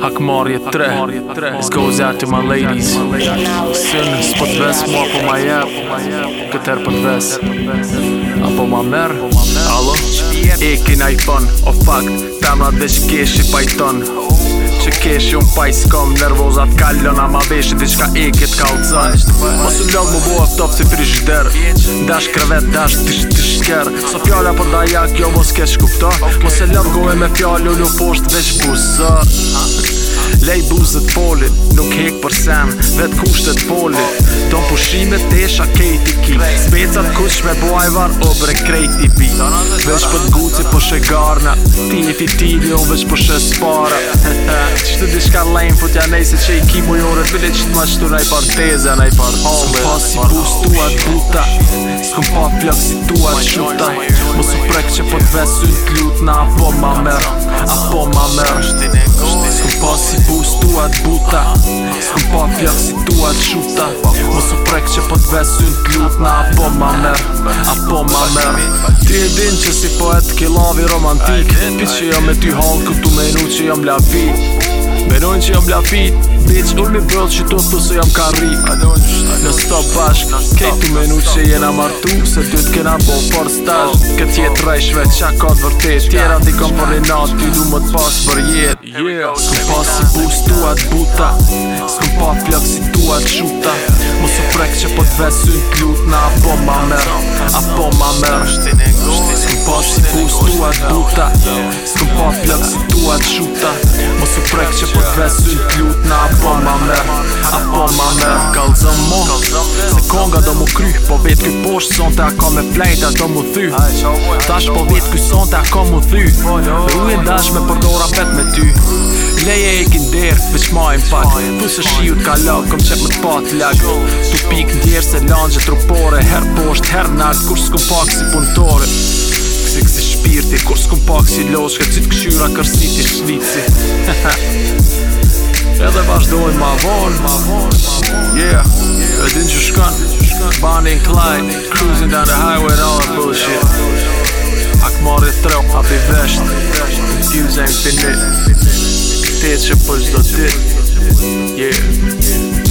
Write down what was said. Hakmarje 3 This goes out to my ladies Sinës për të vesë mua po ma jep Këtër për po të vesë Apo ma merë Alo? E kina i fun O oh, fuck Tamra dhe shkeshi Python që kesh ju m'paj s'kom nervozat kallon Ama vesh i diçka i kit ka uca Mos u lëg m'u bua top si frigider Dash krevet, dash tish tish tker So pjolla për da jak jo mos kesh kupto Mos e lëg e me pjollu një posht veç buzë Lej buzët folit, nuk hek për sen Vetë kushtet folit Ton pushimet të esha kejt i ki Specat kush me bojvar o bre krejt i bi Vesh për t'guci po shë garna Ti një fitili on vesh për shë spara Qështë të dishka lejnë fut ja nej se që i ki mujorët Vile qëtë ma qëtu naj par teze, naj par hove Së si i tu tuat buta Së pa pjak si tuat qëta Më su prek që po t'vesu t'lut na Apo ma merë, apo ma merë Së pa si bus bus tu buta Sku pa fjak si shuta Mosu prek që po t've syn t'lut na apo ma mer Apo ma mer Ti e din që si poet kilavi romantik Pi që jam e ty halku tu me nu që jam lavi Benojnë që jam lafit Bitch, unë mi brodh që tos tësë jam ka rri Në stop bashk Kejtu me menu që jena martu Se ty t'kena bo për stash Këtë jetë rejshve qa ka të vërtet Tjera t'i kom për e natë Ty du më t'pas për jetë Së pa si bus t'uat buta Së pa plak si t'uat shuta Më së prek që po t'vesu i t'lut Na apo ma mer Apo ma mer Së pa si bus t'uat buta Së pa plak si shkua të shuta Mos u prek që po t've të t'lut Na apo ma mërë, apo ma mërë Kallë zë më se konga do mu kry Po vetë kuj posh, son të ako me flejt do mu thy, tash po vetë kuj son të ako mu thy Rujen dash me përdora bet me ty Leje e kinder, veç ma pak, mpak se shiu t'ka lak, kom qep më t'pa t'lak Tu pik ndjerë se lanë gjë trupore Her posht, her nalt, kur s'ku pak si punëtore shpirti Kur s'kum pak si loshke Cif këshyra kërstit i shlici Edhe vazhdojnë ma vonë Ma vonë Yeah, edhin që shkën Bani and Clyde Cruising down the highway and all that bullshit Ak marit trop, api vesht Views ain't finit Këtë që përgjdo po dit yeah